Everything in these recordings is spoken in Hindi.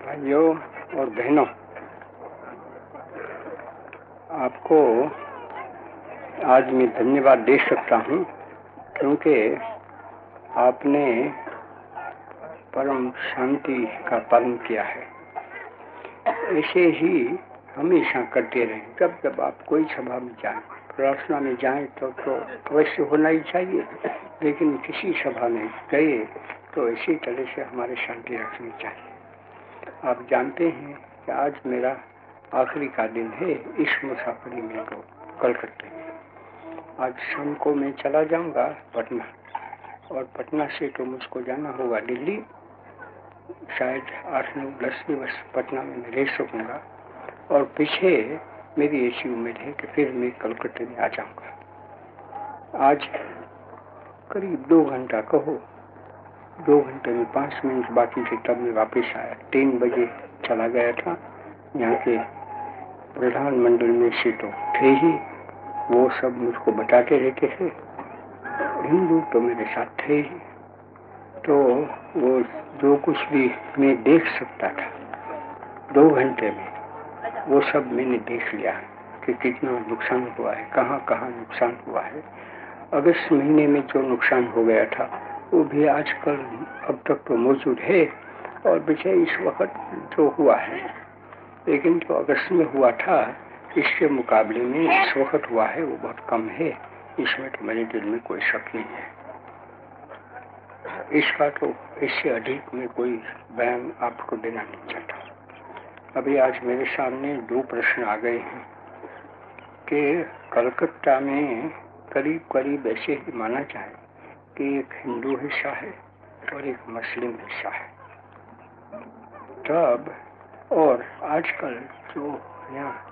भाइयों और बहनों, आपको आज मैं धन्यवाद दे सकता हूँ क्योंकि आपने परम शांति का पालन किया है। ऐसे ही हमेशा करते रहे। जब जब आप कोई सभा में जाए, प्रार्थना में जाए तो तो अवश्य होना ही चाहिए। लेकिन किसी सभा में गए तो इसी तरह से हमारे शांति रखनी चाहिए। आप जानते हैं कि आज मेरा आखिरी का दिन है इस मुसाफरी में तो कलकत्ते में। आज शाम को मैं चला जाऊँगा पटना। और पटना से तो मुझको जाना होगा दिल्ली। शायद आठ नौ दस दिवस पटना में मैं रह सकूँगा। और पीछे मेरी ऐसी उम्मीद है कि फिर मैं कलकत्ते में आ जाऊँगा। आज करीब दो घंटा कहो दो घंटे में पाँच मिनट बाकी थे, तब मैं वापस आया। तीन बजे चला गया था, यहाँ के प्रधानमंडल में सीटों थे ही, वो सब मुझको बताते रहते थे। हिंदू तो मेरे साथ थे ही। तो वो जो कुछ भी मैं देख सकता था, दो घंटे में, वो सब मैंने देख लिया कि कितना नुकसान हुआ है कहाँ कहाँ नुकसान हुआ है। अगस्त महीने में जो नुकसान हो गया था वो भी आजकल अब तक तो मौजूद है और विषय इस वक्त जो हुआ है। लेकिन जो अगस्त में हुआ था, इसके मुकाबले में इस वक्त हुआ है, वो बहुत कम है। इसमें तो मेरे दिल में कोई शक नहीं है। इसका तो इससे अधिक में कोई बयान आपको देना नहीं चाहता। अभी आज मेरे सामने दो प्रश्न आ गए हैं कि कलकत्ता में करीब करीब ऐसे ही माना जाए कि एक हिंदू हिस्सा है और एक मुस्लिम हिस्सा है। तब और आजकल जो यहाँ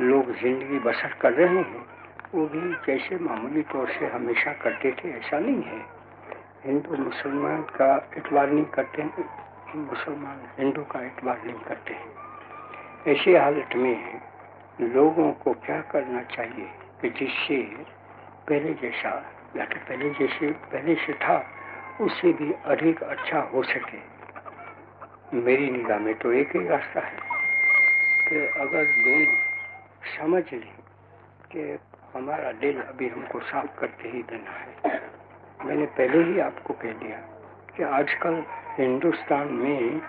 लोग ज़िंदगी बसर कर रहे हैं, वो भी जैसे मामूली तौर से हमेशा करते थे, ऐसा नहीं है। हिंदू मुसलमान का इतवार नहीं करते हैं, मुसलमान हिंदू का इतवार नहीं करते हैं। ऐसी हालत में लोगों को क्या करना चाहिए कि जिससे पहले जैसा या तो पहले जैसे, पहले से था, उससे भी अधिक अच्छा हो सके। मेरी निगाह में तो एक ही रास्ता है कि अगर दोनों समझ लें कि हमारा दिल अभी हमको साफ़ करते ही देना है। मैंने पहले ही आपको कह दिया कि आजकल हिंदुस्तान में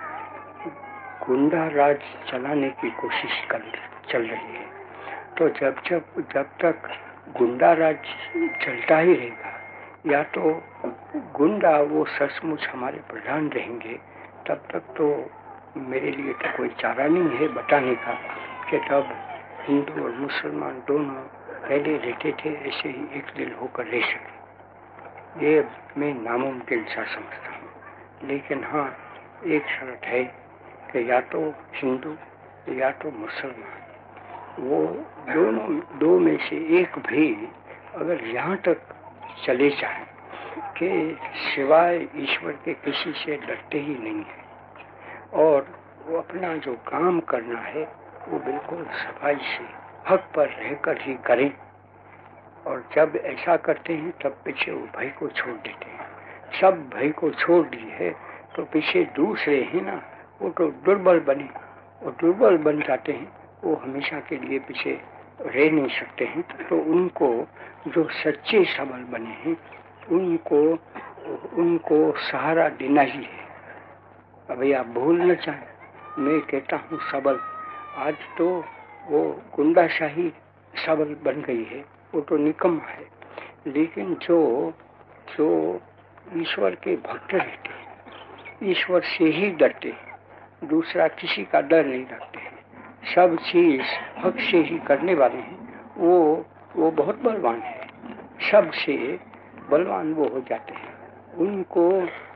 गुंडा राज चलाने की कोशिश कर, चल रही है। तो जब जब जब तक गुंडा राज चलता ही रहेगा। या तो गुंडा वो सचमुच हमारे प्रधान रहेंगे, तब तक तो मेरे लिए तो कोई चारा नहीं है बताने का कि तब हिंदू और मुसलमान दोनों पहले रहते थे, ऐसे ही एक दिल होकर रह सके। ये मैं नामुमकिन सा समझता हूँ। लेकिन हाँ एक शर्त है कि या तो हिंदू या तो मुसलमान। वो दोनों, दो में से एक भी अगर यहाँ तक चले जाए कि सिवाय ईश्वर के किसी से डरते ही नहीं है। और वो अपना जो काम करना है, वो बिल्कुल सफ़ाई से हक पर रहकर ही करें। और जब ऐसा करते हैं, तब पीछे वो भय को छोड़ देते हैं। सब भय को छोड़ दिए है तो पीछे दूसरे ही ना, वो तो दुर्बल बने। और दुर्बल बन जाते हैं। वो हमेशा के लिए पीछे रह नहीं सकते हैं। तो उनको जो सच्चे सबल बने हैं, उनको उनको सहारा देना ही है। अभी आप भूल न चाहें मैं कहता हूँ सबल। आज तो वो गुंडाशाही सबल बन गई है, वो तो निकम है। लेकिन जो जो ईश्वर के भक्त रहते हैं, ईश्वर से ही डरते दूसरा किसी का डर नहीं रखते हैं। सब चीज़ हक से ही करने वाले हैं। वो वो बहुत बलवान है। सबसे बलवान वो हो जाते हैं। उनको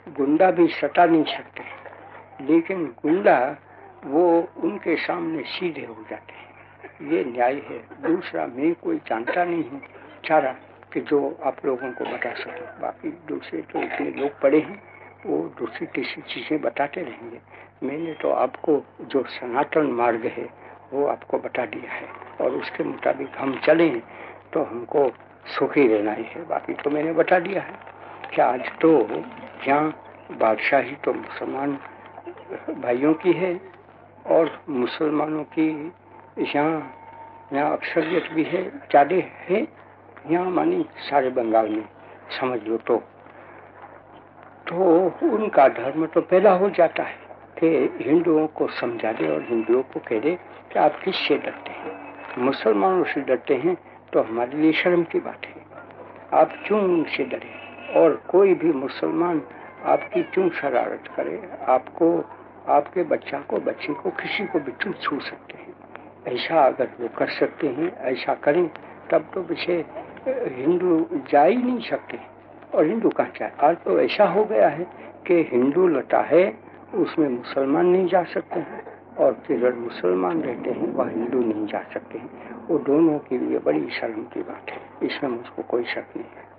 गुंडा भी सता नहीं सकते। लेकिन गुंडा वो उनके सामने सीधे हो जाते हैं। ये न्याय है। दूसरा, मैं कोई जानता नहीं हूँ। चारा कि जो आप लोगों को बता सके। बाकी दूसरे तो इतने लोग पड़े हैं। वो दूसरी तीसरी चीज़ें बताते रहेंगे। मैंने तो आपको जो सनातन मार्ग है, वो आपको बता दिया है। और उसके मुताबिक हम चलें तो हमको सुखी रहना ही है। बाकी तो मैंने बता दिया है कि आज तो यहाँ बादशाही तो मुसलमान भाइयों की है और मुसलमानों की यहाँ यहाँ अक्सरियत भी है ज़्यादा है। यहाँ मानी सारे बंगाल में, समझ लो तो। तो उनका धर्म तो पैदा हो जाता है। कि हिंदुओं को समझा दे और हिंदुओं को कह दे कि आप किससे डरते हैं? मुसलमानों से डरते हैं तो हमारे लिए शर्म की बात है। आप क्यों उनसे डरे? और कोई भी मुसलमान आपकी क्यों शरारत करे? आपको, आपके बच्चा को, बच्चे को, किसी को भी क्यों छू सकते हैं? ऐसा अगर वो कर सकते हैं, ऐसा करें, तब तो पीछे हिंदू जा ही नहीं सकते। और हिंदू कहाँ जाए आज तो ऐसा हो गया है कि हिंदू लता है, उसमें मुसलमान नहीं जा सकते हैं और केवल मुसलमान रहते हैं, वह हिंदू नहीं जा सकते हैं। वो दोनों के लिए बड़ी शर्म की बात है। इसमें मुझको कोई शक नहीं। है